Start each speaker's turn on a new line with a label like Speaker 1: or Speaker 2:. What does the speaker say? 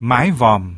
Speaker 1: mái vòm.